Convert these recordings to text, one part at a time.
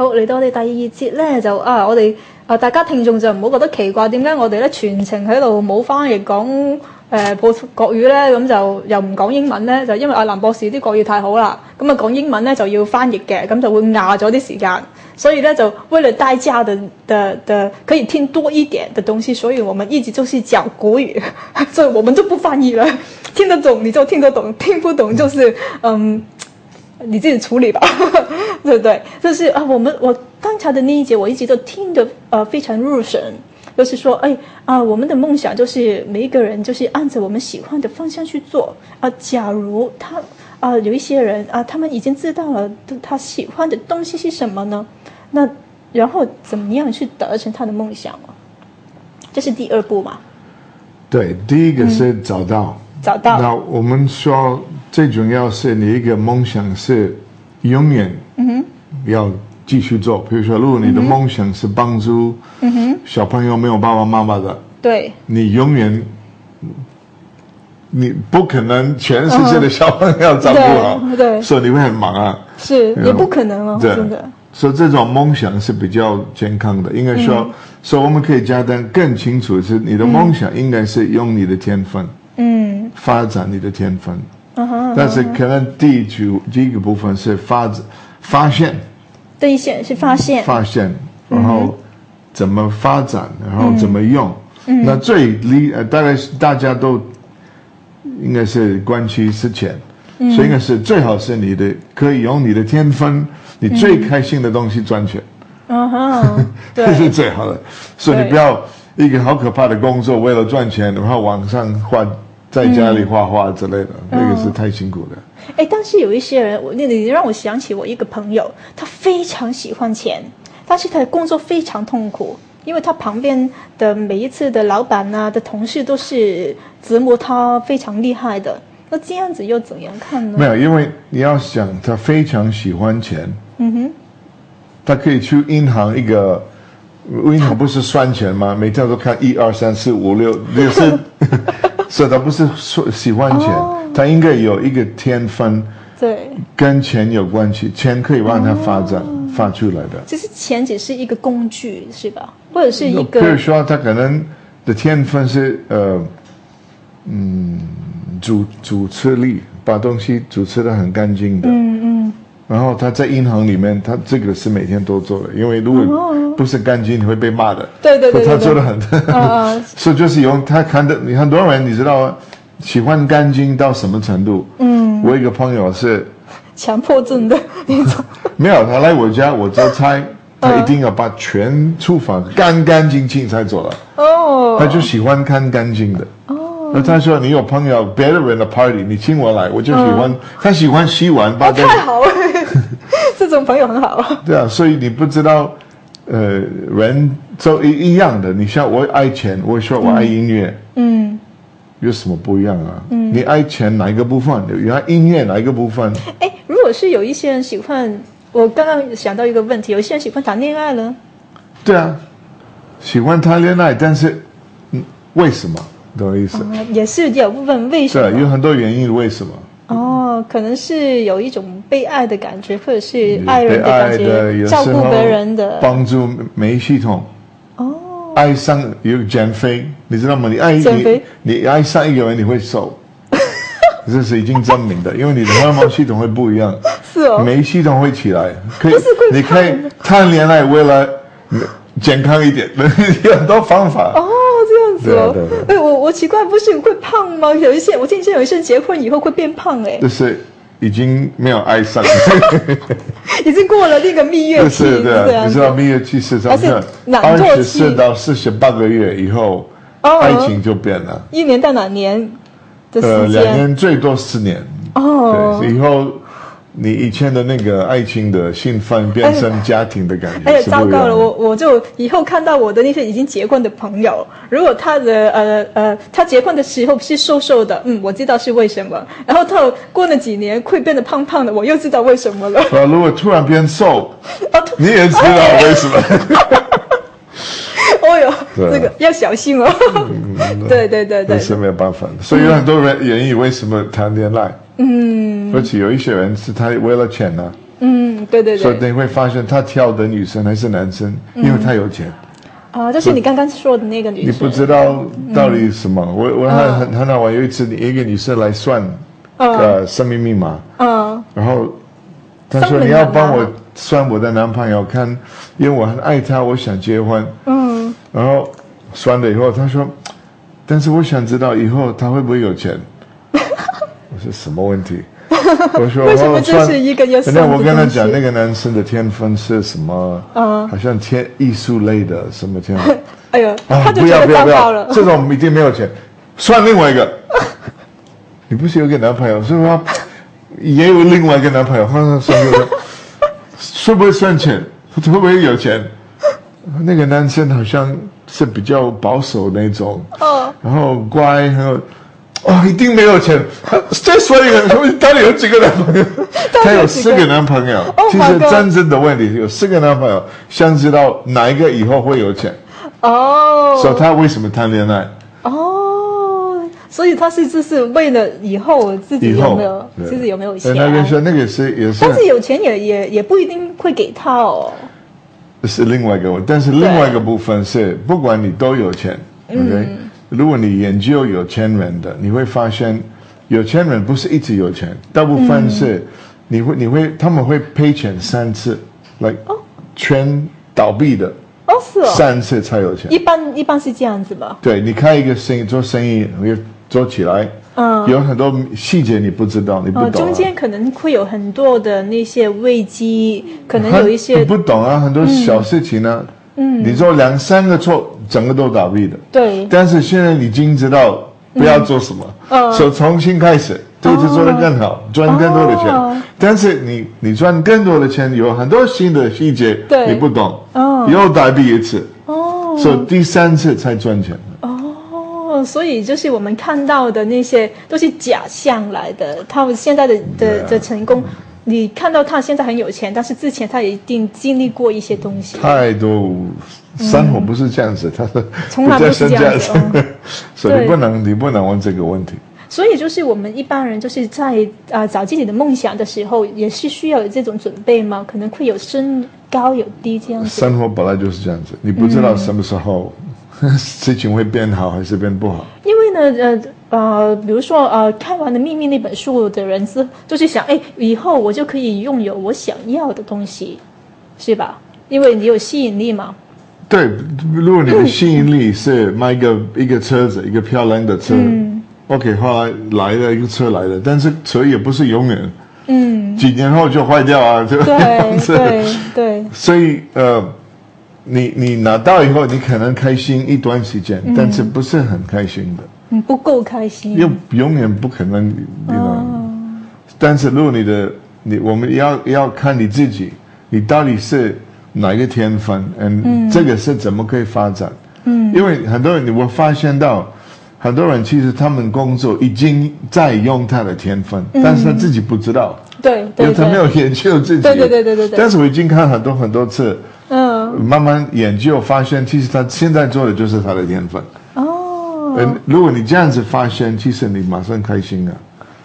好嚟到我哋第二節咧，就啊，我哋啊大家聽眾就唔好覺得奇怪，點解我哋咧全程喺度冇翻譯講誒普通國語咧？咁就又唔講英文咧，就因為阿林博士啲國語太好啦，咁啊講英文咧就要翻譯嘅，咁就會壓咗啲時間。所以咧就為了大家的的的可以聽多一點嘅東西，所以我們一直就是講國語，所以我們就不翻譯啦。聽得懂你就聽得懂，聽不懂就是嗯。你自己处理吧，对不对？就是啊，我们我刚才的那一节，我一直都听得呃非常入神。就是说，哎啊，我们的梦想就是每一个人就是按着我们喜欢的方向去做啊。假如他啊有一些人啊，他们已经知道了他喜欢的东西是什么呢？那然后怎么样去达成他的梦想这是第二步嘛？对，第一个是找到。找到那我们说，最重要是你一个梦想是永远嗯哼，要继续做。比如说，如果你的梦想是帮助嗯哼，小朋友没有爸爸妈妈的，对，你永远你不可能全世界的小朋友照顾了，对，所以你会很忙啊，是也不可能了，真的。所以这种梦想是比较健康的，应该说，所以我们可以加单更清楚是你的梦想应该是用你的天分。嗯，发展你的天分。嗯哼。但是可能第一组第一个部分是发发现。对，现是发现。发现，然后怎么发展，然后怎么用？那最离大概大家都应该是关系是钱，所以应该是最好是你的可以用你的天分，你最开心的东西赚钱。嗯哼，这是最好的。所以你不要一个好可怕的工作，为了赚钱，然后往上换。在家里画画之类的，那个是太辛苦了。哎，但是有一些人，我那你让我想起我一个朋友，他非常喜欢钱，但是他的工作非常痛苦，因为他旁边的每一次的老板啊的同事都是折磨他非常厉害的。那这样子又怎样看呢？没有，因为你要想，他非常喜欢钱，嗯哼，他可以去银行一个，银行不是算钱吗？每天都看一二三四五六，也是。是他不是说喜欢钱，他应该有一个天分，对，跟钱有关系，钱可以让他发展发出来的。其实钱只是一个工具，是吧？或者是一个，比如说他可能的天分是呃，嗯，主主持力，把东西主持的很干净的，嗯嗯。然后他在银行里面，他这个是每天都做的，因为如果不是干净，你会被骂的。对对对，他做的很 所以就是用他看的，你很多人，你知道吗？喜欢干净到什么程度？嗯，我一个朋友是强迫症的那种，没有他来我家，我做菜，他一定要把全厨房干干净净才走了。哦，他就喜欢看干净的。哦，那他说你有朋友别人的 party，你请我来，我就喜欢他喜欢洗碗，把太好了。这种朋友很好。对啊，所以你不知道，呃，人都一一样的。你像我爱钱，我说我爱音乐，嗯，有什么不一样啊？嗯，你爱钱哪一个部分？有来音乐哪一个部分？哎，如果是有一些人喜欢，我刚刚想到一个问题，有些人喜欢谈恋爱呢？对啊，喜欢谈恋爱，但是，嗯，为什么？懂我意思？也是有部分为什么？有很多原因为什么？哦，可能是有一种。被爱的感觉，或者是爱人的感觉，照顾别人的帮助，没系统哦。爱上有减肥，你知道吗？你爱减肥你，爱上一个人，你会瘦，这是已经证明的，因为你的荷尔蒙系统会不一样，是哦，没系统会起来，可以，你可以谈恋爱为了健康一点，有很多方法。哦，这样子哦。哎，我我奇怪，不是会胖吗？有一些，我听见有一些结婚以后会变胖，哎。就是。已经没有爱上 已经过了那个蜜月期。是的，你知道蜜月期是啥吗？二十四到四十八个月以后，爱情就变了。一年到哪年？呃，两年最多四年。哦，以后。你以前的那个爱情的兴奋，变身家庭的感觉，哎呀，糟糕了！我我就以后看到我的那些已经结婚的朋友，如果他的呃呃，他结婚的时候是瘦瘦的，嗯，我知道是为什么。然后他过了几年，会变得胖胖的，我又知道为什么了。啊，如果突然变瘦，你也知道为什么？哦呦，这个要小心哦！对对对对，是没有办法的。所以有很多人演以为什么谈恋爱，嗯。有一些人是他为了钱呢，嗯，对对对，所以你会发现他挑的女生还是男生，因为他有钱啊。就是你刚刚说的那个女生，你不知道到底什么。我我还很很好玩，有一次一个女生来算，呃，生命密码，嗯，然后她说你要帮我算我的男朋友，看，因为我很爱他，我想结婚，嗯，然后算了以后，她说，但是我想知道以后他会不会有钱？我说什么问题？我说：“为什么这是一个有？”等那我跟他讲，那个男生的天分是什么？啊，好像天艺术类的什么天。分？哎呦，不要不要不要！这种一定没有钱，算另外一个。你不是有个男朋友，是吧？也有另外一个男朋友，算算算，会不会算钱？会不会有钱？那个男生好像是比较保守那种，哦，然后乖，然后。哦，一定没有钱。再说一个，他有几个男朋友？他有四个男朋友。其实战争的问题有四个男朋友，想知道哪一个以后会有钱。哦。说他为什么谈恋爱？哦，所以他是就是为了以后自己有没有，就是有没有钱。那个说那个是也是，但是有钱也也也不一定会给他哦。这是另外一个，但是另外一个部分是，不管你都有钱，OK。如果你研究有钱人的，你会发现，有钱人不是一直有钱，大部分是，你会你会他们会赔钱三次，来全倒闭的，哦三次才有钱。一般一般是这样子吧？对，你开一个生意做生意，你做起来，嗯，有很多细节你不知道，你不懂。中间可能会有很多的那些危机，可能有一些不懂啊，很多小事情啊，嗯，你做两三个错。整个都倒闭的，对。但是现在你已经知道不要做什么，所以重新开始，这次做的更好，赚更多的钱。但是你你赚更多的钱，有很多新的细节，你不懂，又倒闭一次，哦，所以第三次才赚钱。哦，所以就是我们看到的那些都是假象来的，他们现在的的的成功。你看到他现在很有钱，但是之前他一定经历过一些东西。太多，生活不是这样子，他从来不是这样子，所以不能你不能问这个问题。所以就是我们一般人就是在啊找自己的梦想的时候，也是需要有这种准备嘛，可能会有升高有低这样子。生活本来就是这样子，你不知道什么时候 事情会变好还是变不好。因为呢，呃。呃，比如说，呃，看完了《秘密》那本书的人是，就是想，哎，以后我就可以拥有我想要的东西，是吧？因为你有吸引力嘛。对，如果你的吸引力是卖一个一个车子，一个漂亮的车，OK，后来来了一个车来了，但是车也不是永远，嗯，几年后就坏掉啊，就 对对对。所以，呃，你你拿到以后，你可能开心一段时间，但是不是很开心的。你不够开心，又永远不可能，对吧？但是如果你的，你我们要要看你自己，你到底是哪一个天分，嗯，这个是怎么可以发展，嗯，因为很多人你会发现到，很多人其实他们工作已经在用他的天分，但是他自己不知道，对，因为他没有研究自己，对对对对对对。但是我已经看很多很多次，嗯，慢慢研究发现，其实他现在做的就是他的天分。呃，如果你这样子发现，其实你马上开心啊。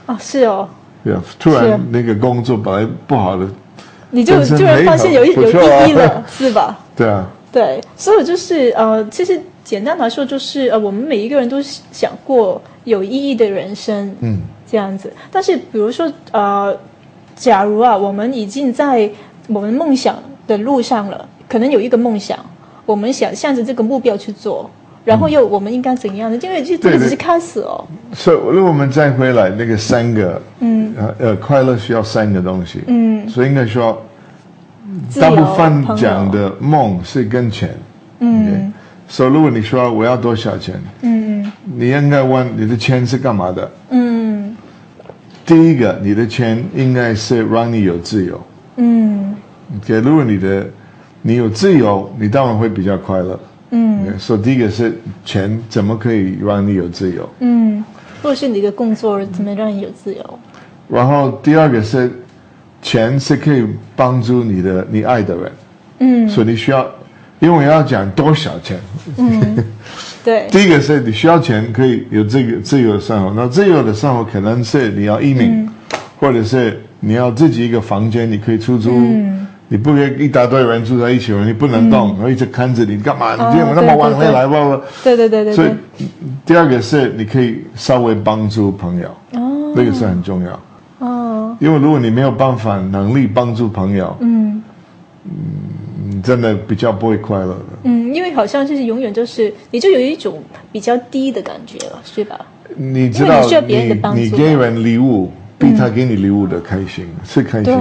哦，是哦。对啊，突然那个工作本来不好的，你就突然发现有一、有意义了，是吧？对啊。对，所以就是呃，其实简单来说，就是呃，我们每一个人都想过有意义的人生，嗯，这样子。但是比如说呃，假如啊，我们已经在我们梦想的路上了，可能有一个梦想，我们想向着这个目标去做。然后又我们应该怎样的？因为这只是开始哦。所以，如果我们再回来，那个三个，嗯，呃，快乐需要三个东西。嗯，所以应该说，大部分讲的梦是跟钱。嗯。所以，如果你说我要多少钱？嗯。你应该问你的钱是干嘛的？嗯。第一个，你的钱应该是让你有自由。嗯。给，如果你的你有自由，你当然会比较快乐。嗯，说第一个是钱怎么可以让你有自由？嗯，或是你的工作怎么让你有自由？然后第二个是钱是可以帮助你的你爱的人。嗯，所以你需要，因为我要讲多少钱？嗯，对。第一个是你需要钱可以有这个自由的生活，那自由的生活可能是你要移民，或者是你要自己一个房间你可以出租。你不愿一大堆人住在一起你不能动，后一直看着你干嘛？你就那么晚回来吧？对对对对。所以第二个是你可以稍微帮助朋友，这个是很重要。哦。因为如果你没有办法能力帮助朋友，嗯嗯，真的比较不会快乐的。嗯，因为好像就是永远就是你就有一种比较低的感觉了，是吧？你知道你你给人礼物。比他给你礼物的开心是开心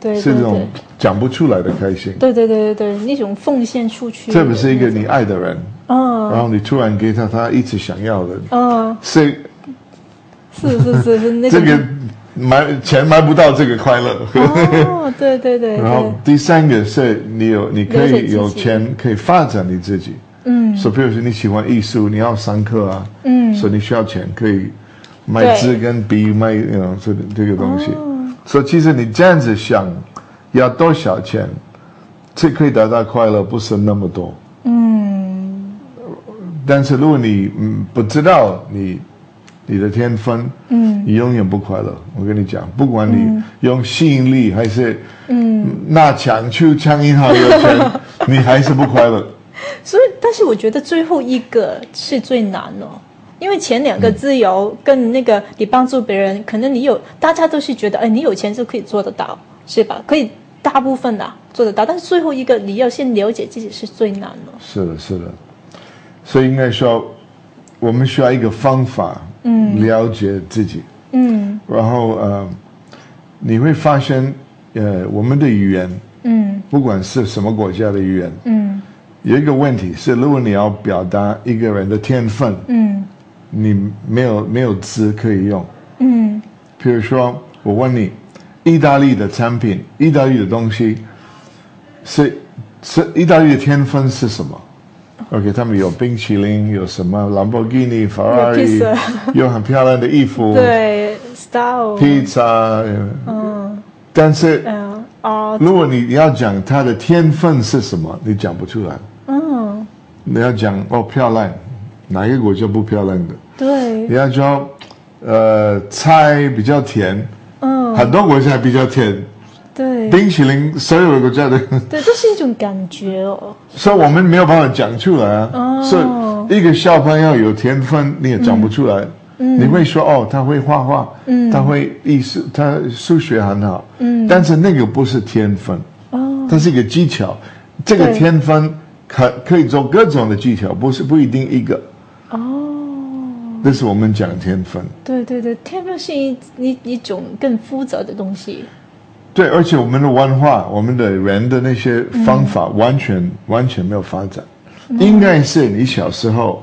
的，是这种讲不出来的开心。对对对对对，那种奉献出去。这不是一个你爱的人，嗯，然后你突然给他他一直想要的，嗯，是是是是那个，买钱买不到这个快乐。哦，对对对。然后第三个是你有你可以有钱可以发展你自己，嗯，说比如说你喜欢艺术，你要上课啊，嗯，所、以你需要钱可以。买字跟笔，买嗯，种这这个东西，所以其实你这样子想要多少钱，这可以达到快乐，不是那么多。嗯。但是如果你不知道你你的天分，嗯，你永远不快乐。我跟你讲，不管你用吸引力还是嗯，拿抢去抢银行有钱，你还是不快乐。所以，但是我觉得最后一个是最难哦。因为前两个自由跟那个你帮助别人，可能你有大家都是觉得，哎，你有钱就可以做得到，是吧？可以大部分的做得到，但是最后一个你要先了解自己是最难的。是的，是的。所以应该说，我们需要一个方法，嗯，了解自己，嗯，然后呃，你会发现，呃，我们的语言，嗯，不管是什么国家的语言，嗯，有一个问题是，如果你要表达一个人的天分，嗯。你没有没有资可以用，嗯，比如说我问你，意大利的产品，意大利的东西，是是意大利的天分是什么？OK，他们有冰淇淋，有什么兰博基尼、法拉利，有很漂亮的衣服，对，style，披萨，嗯，但是，哦，如果你你要讲它的天分是什么，你讲不出来，嗯，你要讲哦漂亮。哪个国家不漂亮的？对，人家说，呃，菜比较甜，嗯，很多国家比较甜，对，冰淇淋，所有的国家的，对，这是一种感觉哦，所以我们没有办法讲出来啊。哦，以一个小朋友有天分，你也讲不出来。嗯，你会说哦，他会画画，嗯，他会艺术，他数学很好，嗯，但是那个不是天分，哦，它是一个技巧，这个天分可可以做各种的技巧，不是不一定一个。那是我们讲天分。对对对，天分是一一一种更复杂的东西。对，而且我们的文化，我们的人的那些方法，完全完全没有发展。应该是你小时候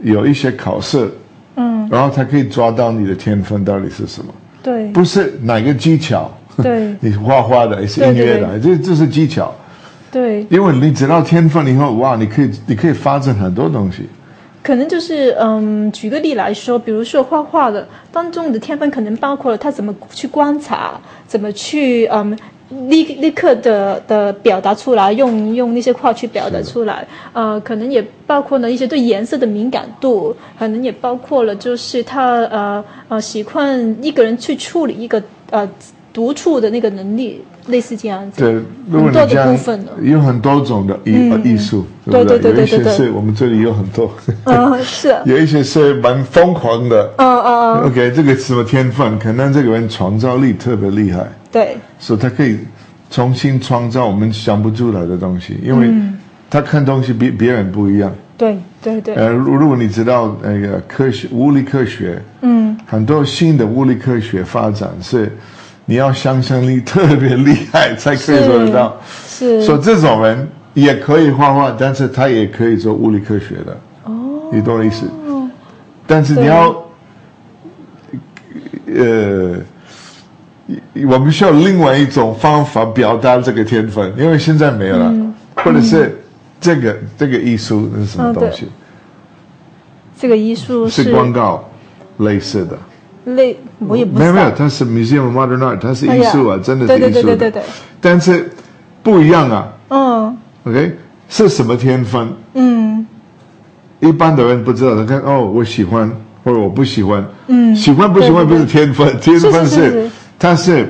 有一些考试，嗯，然后才可以抓到你的天分到底是什么。对，不是哪个技巧。对。你画画的，也是音乐的？这这是技巧。对。因为你知道天分以后，哇，你可以你可以发展很多东西。可能就是嗯，举个例来说，比如说画画的当中的天分，可能包括了他怎么去观察，怎么去嗯立立刻的的表达出来，用用那些画去表达出来，呃，可能也包括呢一些对颜色的敏感度，可能也包括了就是他呃呃喜欢一个人去处理一个呃。独处的那个能力，类似这样子。对，很多这呢，有很多种的艺艺术，对对对？有一些是我们这里有很多，嗯，是 有一些是蛮疯狂的，嗯嗯嗯。OK，这个什么天分，可能这个人创造力特别厉害，对，所以他可以重新创造我们想不出来的东西，因为他看东西比别人不一样，对对对。呃，如果你知道那个科学，物理科学，嗯，很多新的物理科学发展是。你要想象力特别厉害才可以做得到。是。说这种人也可以画画，但是他也可以做物理科学的。哦。你懂我意思？哦。但是你要，呃，我们需要另外一种方法表达这个天分，因为现在没有了，或者是这个这个艺术是什么东西？这个艺术是广告，类似的。那，我也不。没有没有，它是 Museum of Modern Art，它是艺术啊，真的。对对对对对。但是，不一样啊。嗯。OK，是什么天分？嗯。一般的人不知道，他看哦，我喜欢或者我不喜欢。嗯。喜欢不喜欢不是天分，天分是，他是。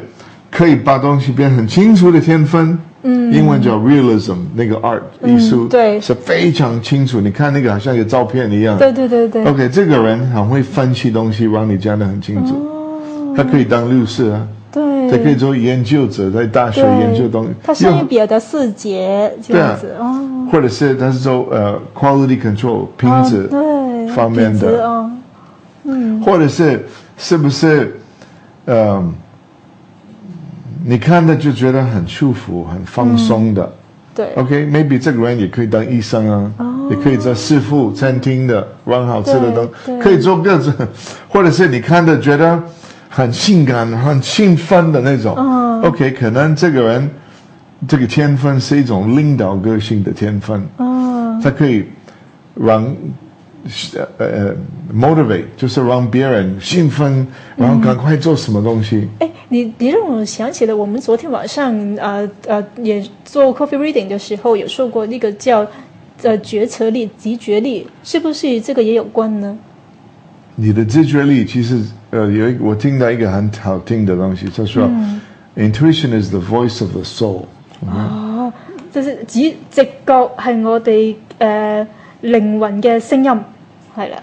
可以把东西变很清楚的天分，嗯，英文叫 realism，那个 art 艺术，对，是非常清楚。你看那个好像有照片一样，对对对对。OK，这个人很会分析东西，让你讲的很清楚。他可以当律师啊，对，他可以做研究者，在大学研究东西。他用比较的视觉这样子，哦，或者是他是做呃 quality control 品质对方面的哦，嗯，或者是是不是呃。你看的就觉得很舒服、很放松的，对。OK，maybe 这个人也可以当医生啊，也可以做师傅、餐厅的，玩好吃的东，可以做各种，或者是你看的觉得很性感、很兴奋的那种。OK，可能这个人这个天分是一种领导个性的天分，他可以让呃 m o t i v a t e 就是让别人兴奋，然后赶快做什么东西。哎，你你让我想起了我们昨天晚上呃呃也做 coffee reading 的时候有说过那个叫呃决策力直觉力，是不是这个也有关呢？你的直觉力其实呃，我听到一个很好听的东西，他说 intuition is the voice of the soul。哦，就是指直觉系我哋诶。靈魂的聲音，係啦。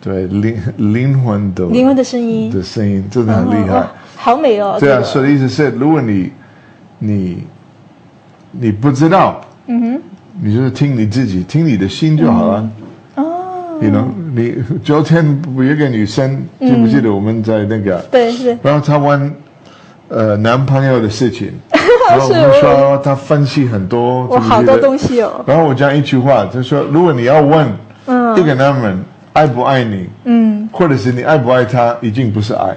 對，靈魂的灵魂的聲音，的声音真的很厲害。好美哦。對啊，所以意思是如果你你你不知道，嗯哼，你就是聽你自己，聽你的心就好了。哦。你能你昨天一個女生記不記得？我們在那個對是，然后佢問。呃，男朋友的事情，然后我就说他分析很多，我好多东西哦。然后我讲一句话，就说如果你要问一个男人爱不爱你，嗯，或者是你爱不爱他，已经不是爱。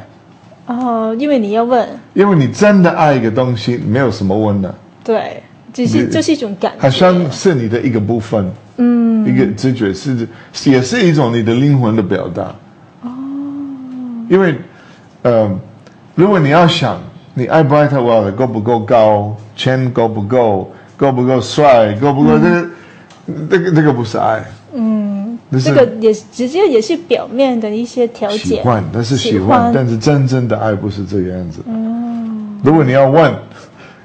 哦，因为你要问。因为你真的爱一个东西，没有什么问的。对，只是这是一种感觉，好像是你的一个部分，嗯，一个直觉是，也是一种你的灵魂的表达。哦，因为，呃，如果你要想。你爱不爱他？我够不够高？钱够不够？够不够帅？够不够？这个、那个、那个不是爱。嗯，这个也直接也是表面的一些调件。喜欢，但是喜欢，但是真正的爱不是这个样子。嗯，如果你要问，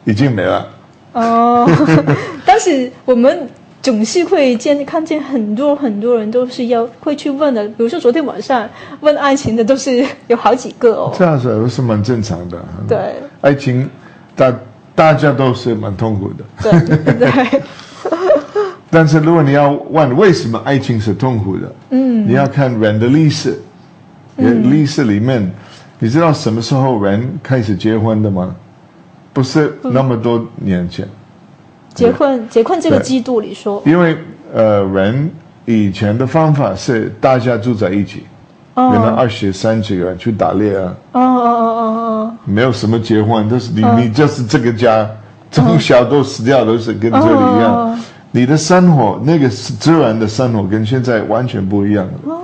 已经没了。哦，但是我们。总是会见看见很多很多人都是要会去问的，比如说昨天晚上问爱情的都是有好几个哦。这样子都是蛮正常的。对。爱情，大大家都是蛮痛苦的。对对。但是如果你要问为什么爱情是痛苦的，嗯，你要看人的历史，人历史里面，你知道什么时候人开始结婚的吗？不是那么多年前。结婚？结婚这个季度？你说？因为呃，人以前的方法是大家住在一起，原来二十三个人去打猎啊，哦哦哦哦哦，没有什么结婚，都是你你就是这个家，从小都死掉都是跟这里一样，你的生活那个自然的生活跟现在完全不一样了。哦，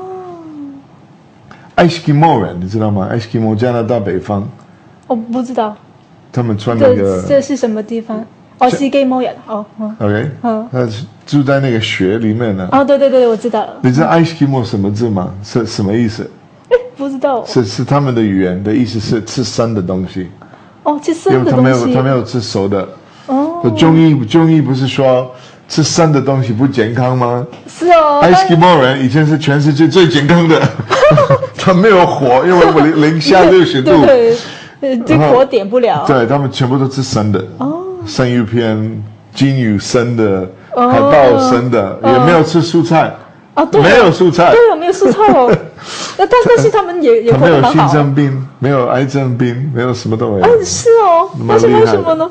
艾斯基摩人你知道吗？艾斯基摩加拿大北方。我不知道。他们穿那个这是什么地方？哦，是 e c 人 a m 哦，OK，嗯，他住在那个雪里面呢。哦，对对对，我知道了。你知道 “ice cream” 什么字吗？是什么意思？不知道。是是他们的语言的意思是吃生的东西。哦，吃生的东西。他没有，他没有吃熟的。哦。中医中医不是说吃生的东西不健康吗？是哦，Ice cream m 以前是全世界最健康的。他没有火，因为零零下六十度，对。这火点不了。对他们全部都吃生的。哦。生鱼片、金鱼生的、海豹生的，也没有吃蔬菜啊，没有蔬菜，对，没有蔬菜哦。那但是他们也也没有心脏病，没有癌症病，没有什么都没有。嗯，是哦。那是为什么呢？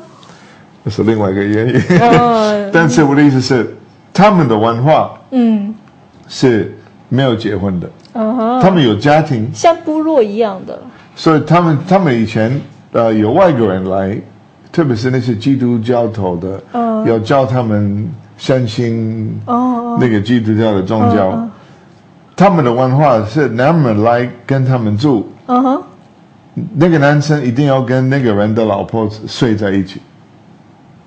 那是另外一个原因。但是我的意思是，他们的文化，嗯，是没有结婚的。哦，他们有家庭，像部落一样的。所以他们，他们以前呃，有外国人来。特别是那些基督教徒的，要教他们相信那个基督教的宗教。他们的文化是男人来跟他们住，那个男生一定要跟那个人的老婆睡在一起。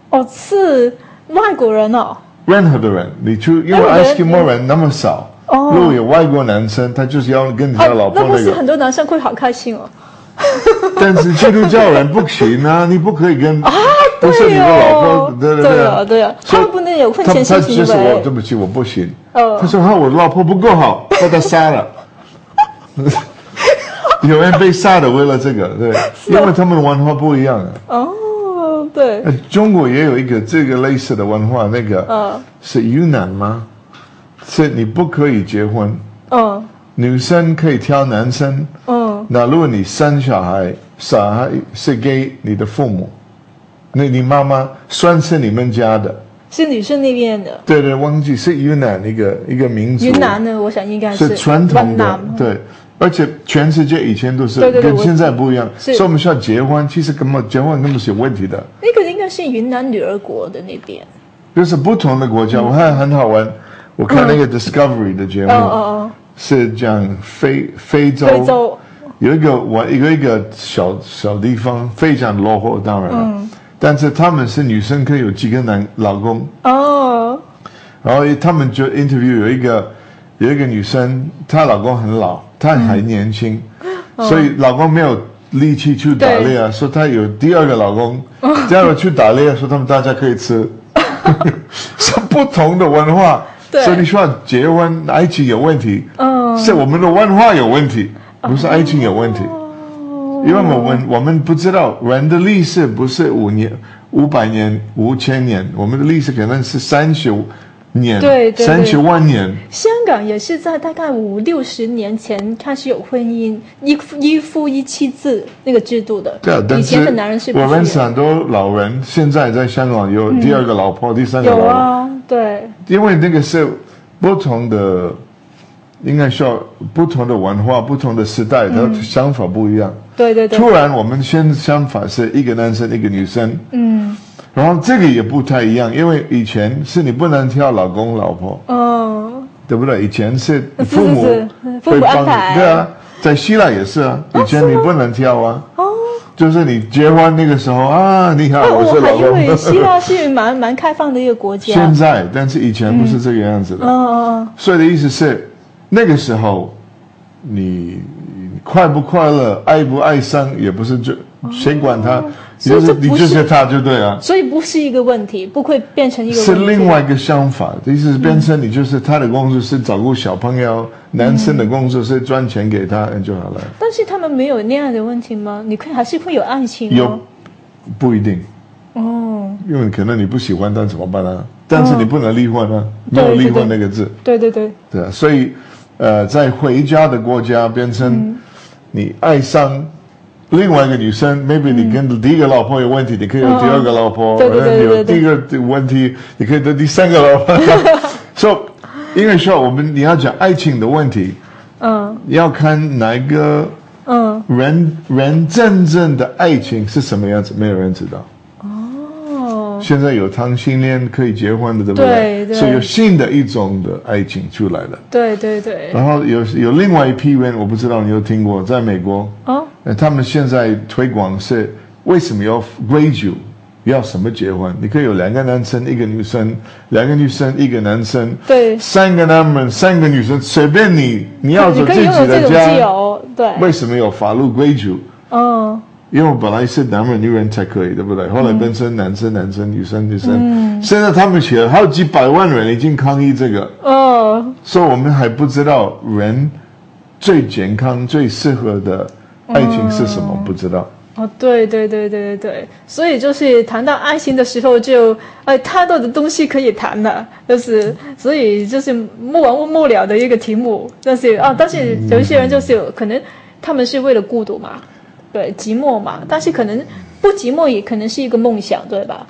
哦，是外国人哦。任何的人，你去因为 aski 莫人那么少，如果有外国男生，他就是要跟他的老婆睡。那不是很多男生会好开心哦。但是基督教人不行啊，你不可以跟啊，不是的老婆，对对对，对啊，他们不能有婚前性行为。对不起，我不行。他说哈，我老婆不够好，把他杀了。有人被杀的，为了这个，对，因为他们的文化不一样啊。哦，对。中国也有一个这个类似的文化，那个嗯，是云南吗？是你不可以结婚，嗯，女生可以挑男生，嗯。那如果你生小孩，小孩是给你的父母，那你妈妈算是你们家的？是女生那边的？对对，忘记是云南一个一个民族。云南呢，我想应该是传统的。对，而且全世界以前都是跟现在不一样，所以我们需要结婚，其实根本结婚根本是有问题的。那个应该是云南女儿国的那边，就是不同的国家，我看很好玩。我看那个 Discovery 的节目，是讲非非洲。有一个我一个一个小小地方非常落后，当然，了，但是他们是女生可以有几个男老公哦，然后他们就 interview 有一个有一个女生，她老公很老，她还年轻，所以老公没有力气去打猎啊，说她有第二个老公，第二个去打猎，说他们大家可以吃，是不同的文化，所以你说结婚哪一起有问题，嗯，是我们的文化有问题。不是爱情有问题，因为我们我们不知道人的历史不是五年、五百年、五千年，我们的历史可能是三十对对三十万年。香港也是在大概五六十年前开始有婚姻一夫一夫一妻制那个制度的，以前的男人是。我们很多老人现在在香港有第二个老婆、第三个老婆。有啊，对。因为那个是不同的。应该需要不同的文化、不同的时代，他的想法不一样。对对对。突然，我们先想法是一个男生，一个女生。嗯。然后这个也不太一样，因为以前是你不能挑老公老婆。哦。对不对？以前是父母会帮你。对啊，在希腊也是啊，以前你不能挑啊。哦。就是你结婚那个时候啊，你好我是老公。因还以为希腊是蛮蛮开放的一个国家。现在，但是以前不是这个样子的。嗯哦哦。所以的意思是。那个时候，你快不快乐、爱不爱上，也不是就先管他，就是你就是他，就对啊。所以不是一个问题，不会变成一个是另外一个想法的意思，变成你就是他的工作是照顾小朋友，男生的工作是赚钱给他，就好了。但是他们没有恋爱的问题吗？你看还是会有爱情。有不一定哦，因为可能你不喜欢他怎么办呢？但是你不能离婚啊，没有离婚那个字。对对对，对啊，所以。呃，在回家的国家变成，你爱上另外一个女生，maybe 你跟第一个老婆有问题，你可以有第二个老婆；有第一个问题，你可以得第三个老婆。So，因为说我们，你要讲爱情的问题，嗯，要看哪个，嗯，人人真正的爱情是什么样子，没有人知道。现在有同性恋可以结婚的，对不对？所以有新的一种的爱情出来了。对对对。然后有有另外一批人，我不知道你有听过，在美国哦，他们现在推广是为什么要规矩？要什么结婚？你可以有两个男生一个女生，两个女生一个男生，对，三个男们三个女生，随便你，你要有自己的家。自由对。为什么有法律规矩？嗯。因为本来是男人女人才可以，对不对？后来变成男生男生女生女生。嗯。现在他们写好几百万人已经抗议这个。哦。以我们还不知道人最健康、最适合的爱情是什么，不知道。哦，对对对对对对。所以就是谈到爱情的时候，就哎，太多的东西可以谈了。就是，所以就是莫完无了的一个题目。但是啊，但是有一些人就是可能他们是为了孤独嘛。对寂寞嘛，但是可能不寂寞也可能是一个梦想，对吧？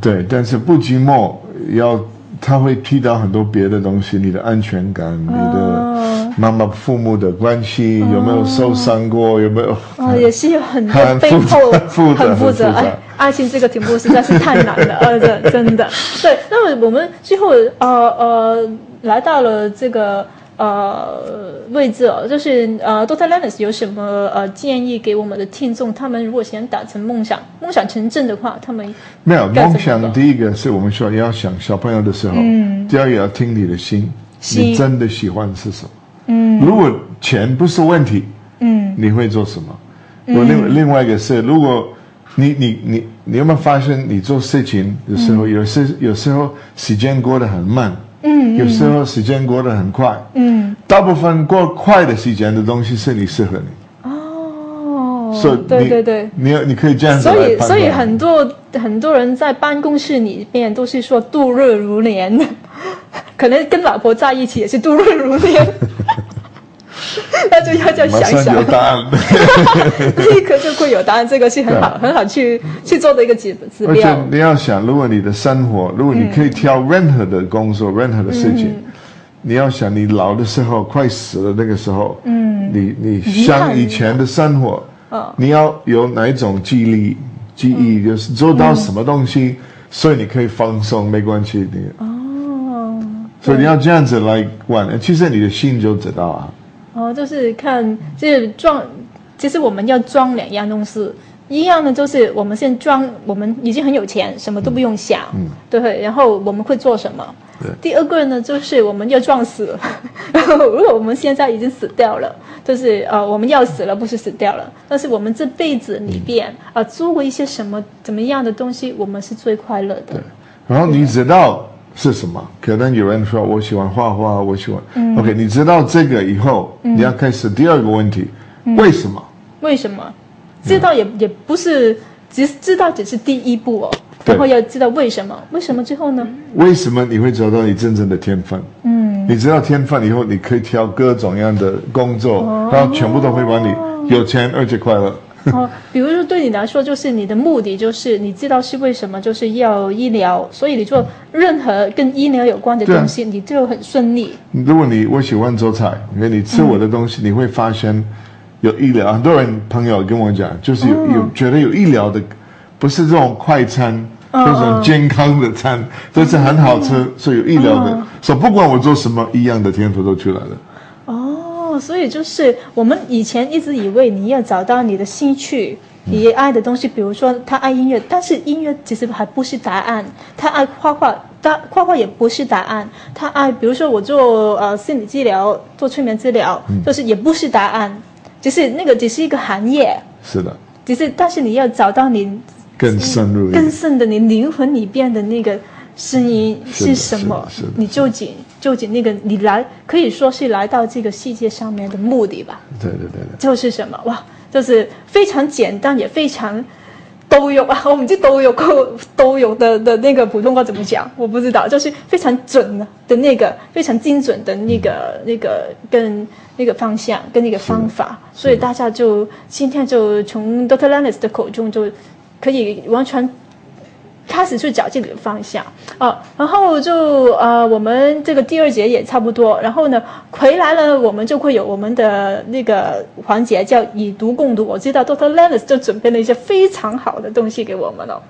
对，但是不寂寞要他会提到很多别的东西，你的安全感，你的妈妈父母的关系有没有受伤过，有没有？啊，也是有很多背后 很负责。哎，爱情这个题目实在是太难了，真的，真的。对，那么我们最后呃呃来到了这个。呃，位置哦，就是呃，Doctor l e n i s 有什么呃建议给我们的听众？他们如果想达成梦想，梦想成真的话，他们没有梦想第一个是我们说，要想小朋友的时候，嗯，第二要听你的心，你真的喜欢是什么？嗯，如果钱不是问题，嗯，你会做什么？我另另外一个是，如果你你你你有没有发现，你做事情的时候，有时有时候时间过得很慢。嗯，有时候时间过得很快。嗯，大部分过快的时间的东西是你适合你。哦，所以对对对，你你可以这样。所以所以很多很多人在办公室里面都是说度日如年，可能跟老婆在一起也是度日如年。那就要叫想想，这一 刻就会有答案。这个是很好、很好去去做的一个指资而且你要想，如果你的生活，如果你可以挑任何的工作、任何的事情，你要想你老的时候、快死了那个时候，嗯，你你像以前的生活，嗯，你要有哪一种记忆力、记忆，就是做到什么东西，所以你可以放松，没关系你哦。所以你要这样子来玩，其实你的心就知道啊。哦，就是看，就是装。其实我们要装两样东西，一样呢，就是我们先装，我们已经很有钱，什么都不用想，嗯，对。然后我们会做什么？第二个呢，就是我们要撞死。如果我们现在已经死掉了，就是呃，我们要死了，不是死掉了，但是我们这辈子里边啊，做过一些什么怎么样的东西，我们是最快乐的。对，然后你知道。是什么？可能有人说我喜欢画画，我喜欢。OK，你知道这个以后，你要开始第二个问题，为什么？为什么？知道也也不是，只知道只是第一步哦。然后要知道为什么？为什么？之后呢？为什么你会找到你真正的天分？嗯。你知道天分以后，你可以挑各种样的工作，然后全部都会帮你有钱而且快乐。哦，比如说对你来说，就是你的目的就是你知道是为什么，就是要医疗，所以你做任何跟医疗有关的东西，你就很顺利。如果你我喜欢做菜，因为你吃我的东西，你会发现有医疗。很多人朋友跟我讲，就是有有觉得有医疗的，不是这种快餐，这是健康的餐，都是很好吃，是有医疗的。所以不管我做什么一样的天赋都出来了。所以就是我们以前一直以为你要找到你的兴趣，你爱的东西，比如说他爱音乐，但是音乐其实还不是答案。他爱画画，他画画也不是答案。他爱比如说我做呃心理治疗，做催眠治疗，就是也不是答案，就是那个只是一个行业。是的。只是但是你要找到你更深入、更深的你灵魂里边的那个声音是什么，你就紧。究竟那个你来可以说是来到这个世界上面的目的吧？对对对对，就是什么哇？就是非常简单，也非常都有啊，我们就都有个都有的的那个普通话怎么讲？我不知道，就是非常准的的那个非常精准的那个那个跟那个方向跟那个方法，所以大家就今天就从 Doctor Linus 的口中就可以完全。开始去找这个方向啊，然后就呃，我们这个第二节也差不多，然后呢回来了，我们就会有我们的那个环节叫以毒攻毒。我知道 Dr. l e n n o 就准备了一些非常好的东西给我们了。